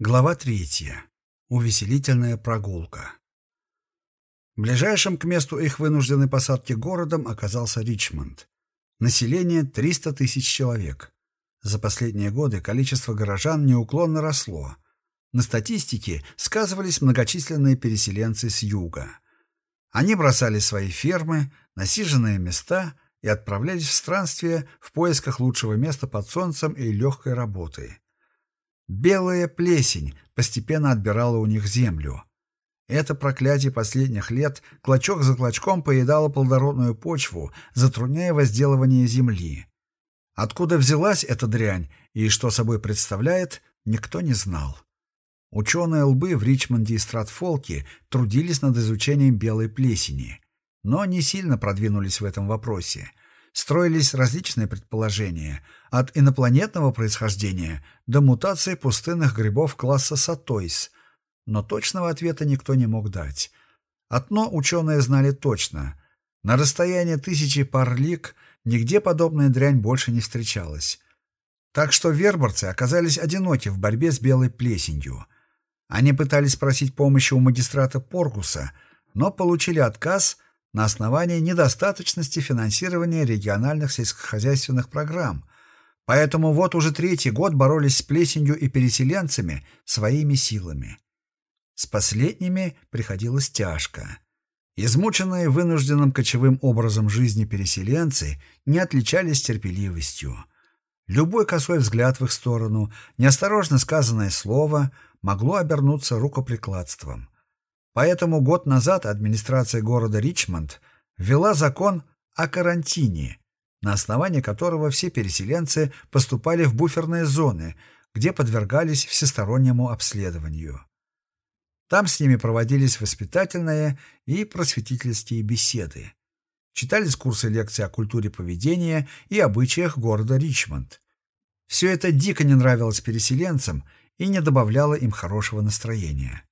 Глава третья. Увеселительная прогулка. Ближайшим к месту их вынужденной посадки городом оказался Ричмонд. Население 300 тысяч человек. За последние годы количество горожан неуклонно росло. На статистике сказывались многочисленные переселенцы с юга. Они бросали свои фермы, насиженные места и отправлялись в странствие в поисках лучшего места под солнцем и легкой работы. Белая плесень постепенно отбирала у них землю. Это проклятие последних лет клочок за клочком поедало плодородную почву, затрудняя возделывание земли. Откуда взялась эта дрянь и что собой представляет, никто не знал. Ученые лбы в Ричмонде и Стратфолке трудились над изучением белой плесени, но не сильно продвинулись в этом вопросе – строились различные предположения, от инопланетного происхождения до мутации пустынных грибов класса Сатойс, но точного ответа никто не мог дать. Одно ученые знали точно. На расстоянии тысячи пар лиг нигде подобная дрянь больше не встречалась. Так что верборцы оказались одиноки в борьбе с белой плесенью. Они пытались просить помощи у магистрата Поргуса, но получили отказ на основании недостаточности финансирования региональных сельскохозяйственных программ. Поэтому вот уже третий год боролись с плесенью и переселенцами своими силами. С последними приходилось тяжко. Измученные вынужденным кочевым образом жизни переселенцы не отличались терпеливостью. Любой косой взгляд в их сторону, неосторожно сказанное слово могло обернуться рукоприкладством. Поэтому год назад администрация города Ричмонд ввела закон о карантине, на основании которого все переселенцы поступали в буферные зоны, где подвергались всестороннему обследованию. Там с ними проводились воспитательные и просветительские беседы. Читались курсы лекций о культуре поведения и обычаях города Ричмонд. Все это дико не нравилось переселенцам и не добавляло им хорошего настроения.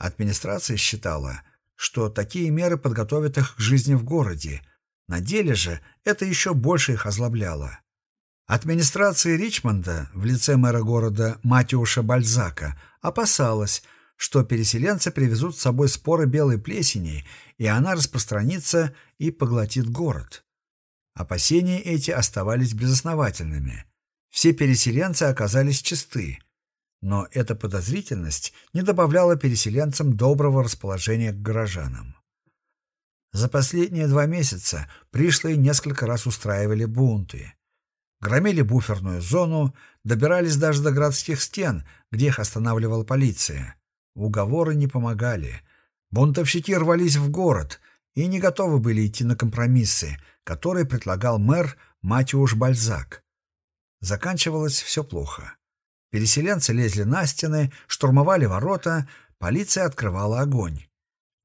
Администрация считала, что такие меры подготовят их к жизни в городе. На деле же это еще больше их озлобляло. Администрация Ричмонда в лице мэра города Матиуша Бальзака опасалась, что переселенцы привезут с собой споры белой плесени, и она распространится и поглотит город. Опасения эти оставались безосновательными. Все переселенцы оказались чисты. Но эта подозрительность не добавляла переселенцам доброго расположения к горожанам. За последние два месяца пришлые несколько раз устраивали бунты. Громили буферную зону, добирались даже до городских стен, где их останавливала полиция. Уговоры не помогали. Бунтовщики рвались в город и не готовы были идти на компромиссы, которые предлагал мэр Матиуш Бальзак. Заканчивалось все плохо. Переселенцы лезли на стены, штурмовали ворота, полиция открывала огонь.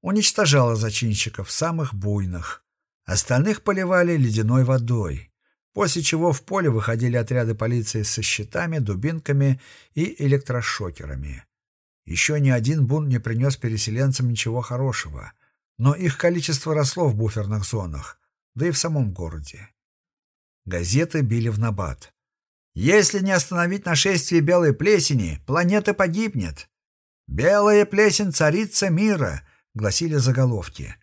Уничтожала зачинщиков, самых буйных. Остальных поливали ледяной водой, после чего в поле выходили отряды полиции со щитами, дубинками и электрошокерами. Еще ни один бунт не принес переселенцам ничего хорошего, но их количество росло в буферных зонах, да и в самом городе. Газеты били в набат. Если не остановить нашествие белой плесени, планета погибнет. «Белая плесень — царица мира», — гласили заголовки.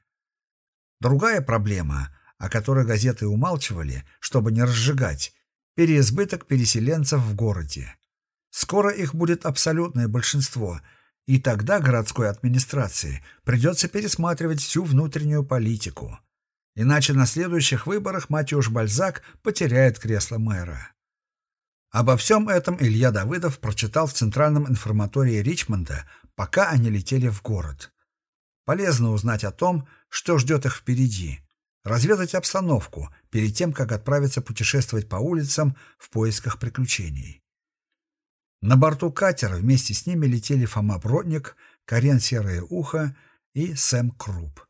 Другая проблема, о которой газеты умалчивали, чтобы не разжигать, переизбыток переселенцев в городе. Скоро их будет абсолютное большинство, и тогда городской администрации придется пересматривать всю внутреннюю политику. Иначе на следующих выборах Матюш Бальзак потеряет кресло мэра. Обо всем этом Илья Давыдов прочитал в Центральном информатории Ричмонда, пока они летели в город. Полезно узнать о том, что ждет их впереди, разведать обстановку перед тем, как отправиться путешествовать по улицам в поисках приключений. На борту катера вместе с ними летели Фома Бродник, Карен Серое Ухо и Сэм Круп.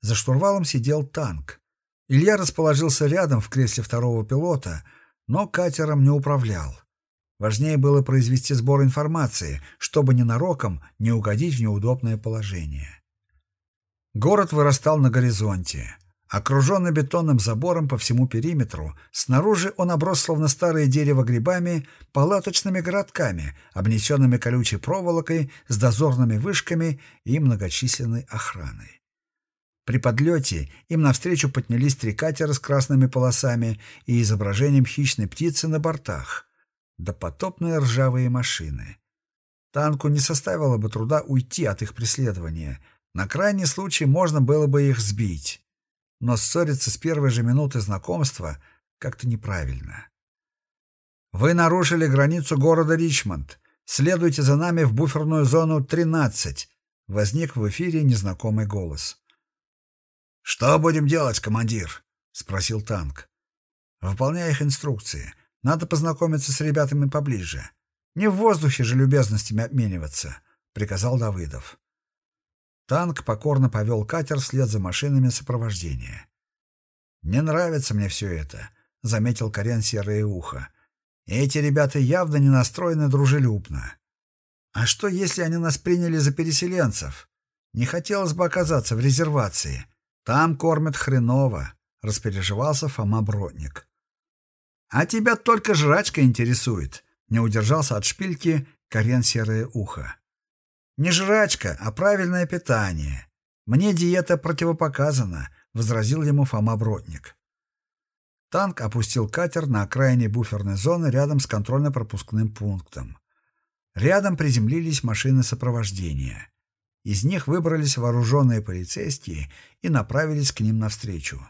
За штурвалом сидел танк. Илья расположился рядом в кресле второго пилота — но катером не управлял. Важнее было произвести сбор информации, чтобы ненароком не угодить в неудобное положение. Город вырастал на горизонте, Окруженный бетонным забором по всему периметру, снаружи он оброс словно старое дерево грибами, палаточными городками, обнесенными колючей проволокой, с дозорными вышками и многочисленной охраной. При подлете им навстречу поднялись три катера с красными полосами и изображением хищной птицы на бортах, да потопные ржавые машины. Танку не составило бы труда уйти от их преследования. На крайний случай можно было бы их сбить но ссориться с первой же минуты знакомства как-то неправильно. «Вы нарушили границу города Ричмонд. Следуйте за нами в буферную зону 13», — возник в эфире незнакомый голос. «Что будем делать, командир?» — спросил танк. «Выполняй их инструкции. Надо познакомиться с ребятами поближе. Не в воздухе же любезностями обмениваться», — приказал Давыдов. Танк покорно повел катер вслед за машинами сопровождения. «Не нравится мне все это», — заметил Карен серое ухо. «Эти ребята явно не настроены дружелюбно. А что, если они нас приняли за переселенцев? Не хотелось бы оказаться в резервации. Там кормят хреново», — распереживался Фома Бродник. «А тебя только жрачка интересует», — не удержался от шпильки Карен серое ухо. Не жрачка, а правильное питание. Мне диета противопоказана, возразил ему Фома Бродник. Танк опустил катер на окраине буферной зоны рядом с контрольно-пропускным пунктом. Рядом приземлились машины сопровождения. Из них выбрались вооруженные полицейские и направились к ним навстречу.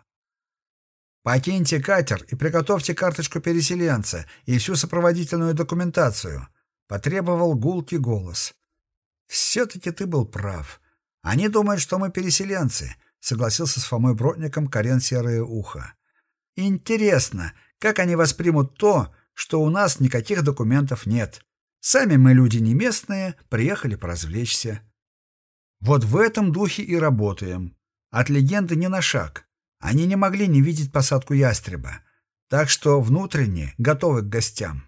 «Покиньте катер и приготовьте карточку переселенца и всю сопроводительную документацию», — потребовал гулкий голос. «Все-таки ты был прав. Они думают, что мы переселенцы», — согласился с Фомой Бродником Карен Серое Ухо. «Интересно, как они воспримут то, что у нас никаких документов нет. Сами мы люди не местные, приехали поразвлечься». Вот в этом духе и работаем. От легенды не на шаг. Они не могли не видеть посадку ястреба. Так что внутренне готовы к гостям.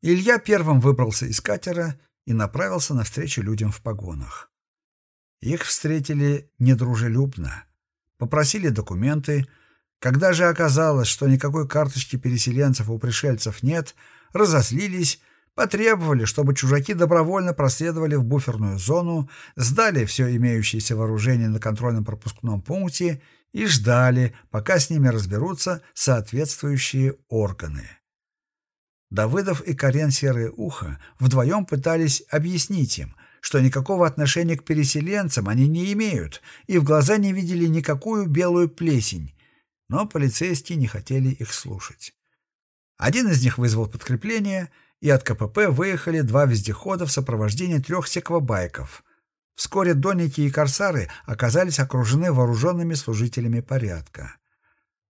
Илья первым выбрался из катера и направился навстречу людям в погонах. Их встретили недружелюбно. Попросили документы. Когда же оказалось, что никакой карточки переселенцев у пришельцев нет, разозлились, потребовали, чтобы чужаки добровольно проследовали в буферную зону, сдали все имеющееся вооружение на контрольном пропускном пункте и ждали, пока с ними разберутся соответствующие органы. Давыдов и Карен Серое Ухо вдвоем пытались объяснить им, что никакого отношения к переселенцам они не имеют и в глаза не видели никакую белую плесень, но полицейские не хотели их слушать. Один из них вызвал подкрепление, и от КПП выехали два вездехода в сопровождении трех секвобайков. Вскоре донники и корсары оказались окружены вооруженными служителями порядка.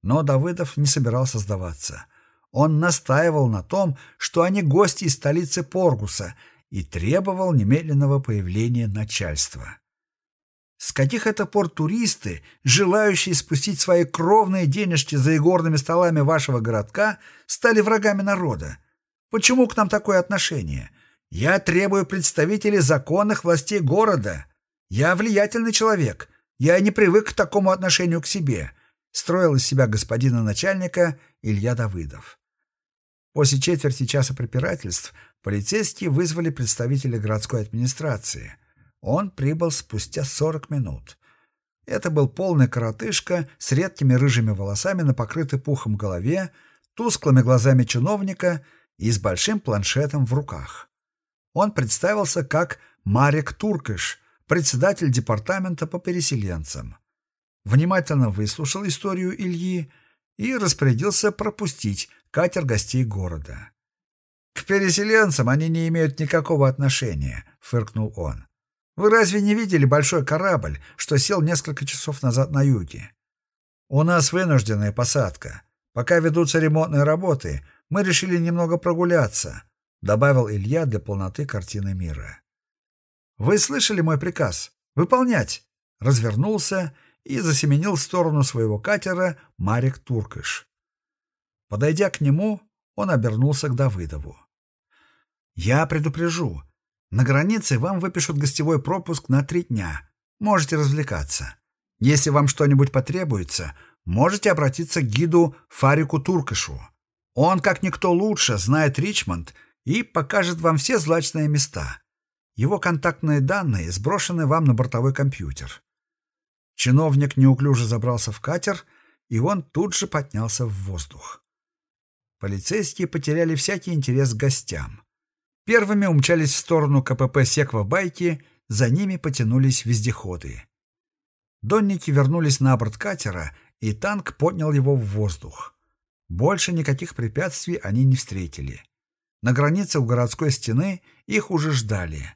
Но Давыдов не собирался сдаваться — он настаивал на том, что они гости из столицы Поргуса и требовал немедленного появления начальства. С каких это пор туристы, желающие спустить свои кровные денежки за игорными столами вашего городка, стали врагами народа? Почему к нам такое отношение? Я требую представителей законных властей города. Я влиятельный человек. Я не привык к такому отношению к себе. Строил из себя господина начальника Илья Давыдов. После четверти часа препирательств полицейские вызвали представителя городской администрации. Он прибыл спустя 40 минут. Это был полный коротышка с редкими рыжими волосами на покрытой пухом голове, тусклыми глазами чиновника и с большим планшетом в руках. Он представился как Марик Туркыш, председатель департамента по переселенцам. Внимательно выслушал историю Ильи и распорядился пропустить катер гостей города. «К переселенцам они не имеют никакого отношения», — фыркнул он. «Вы разве не видели большой корабль, что сел несколько часов назад на юге? У нас вынужденная посадка. Пока ведутся ремонтные работы, мы решили немного прогуляться», — добавил Илья для полноты картины мира. «Вы слышали мой приказ? Выполнять!» Развернулся и засеменил в сторону своего катера Марик Туркыш. Подойдя к нему, он обернулся к Давыдову. «Я предупрежу. На границе вам выпишут гостевой пропуск на три дня. Можете развлекаться. Если вам что-нибудь потребуется, можете обратиться к гиду Фарику Туркышу. Он, как никто лучше, знает Ричмонд и покажет вам все злачные места. Его контактные данные сброшены вам на бортовой компьютер. Чиновник неуклюже забрался в катер, и он тут же поднялся в воздух. Полицейские потеряли всякий интерес к гостям. Первыми умчались в сторону КПП Секва-Байки, за ними потянулись вездеходы. Донники вернулись на борт катера, и танк поднял его в воздух. Больше никаких препятствий они не встретили. На границе у городской стены их уже ждали.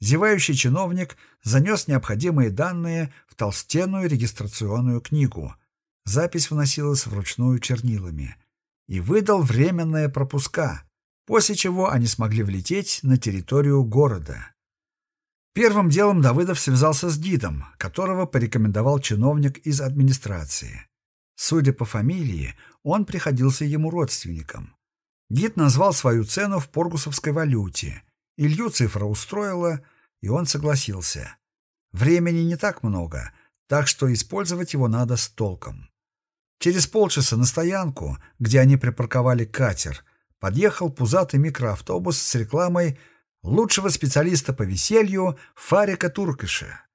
Зевающий чиновник занес необходимые данные в толстенную регистрационную книгу. Запись вносилась вручную чернилами. И выдал временные пропуска, после чего они смогли влететь на территорию города. Первым делом Давыдов связался с гидом, которого порекомендовал чиновник из администрации. Судя по фамилии, он приходился ему родственником. Гид назвал свою цену в поргусовской валюте. Илью цифра устроила, и он согласился. Времени не так много, так что использовать его надо с толком. Через полчаса на стоянку, где они припарковали катер, подъехал пузатый микроавтобус с рекламой лучшего специалиста по веселью Фарика Туркыша.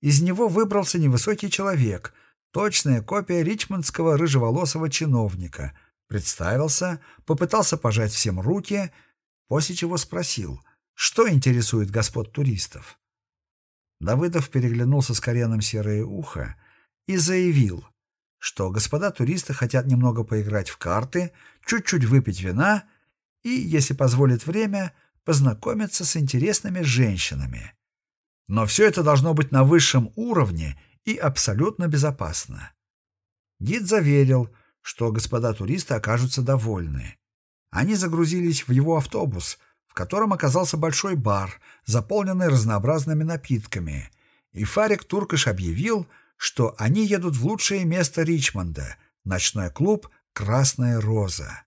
Из него выбрался невысокий человек, точная копия ричмондского рыжеволосого чиновника, представился, попытался пожать всем руки, после чего спросил, что интересует господ туристов. Давыдов переглянулся с Кареном серое ухо и заявил, что господа туристы хотят немного поиграть в карты, чуть-чуть выпить вина и, если позволит время, познакомиться с интересными женщинами. Но все это должно быть на высшем уровне и абсолютно безопасно. Гид заверил, что господа туристы окажутся довольны. Они загрузились в его автобус, в котором оказался большой бар, заполненный разнообразными напитками, и Фарик Туркаш объявил, что они едут в лучшее место Ричмонда — ночной клуб «Красная роза».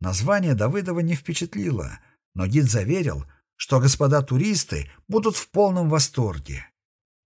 Название Давыдова не впечатлило, но гид заверил, что господа туристы будут в полном восторге.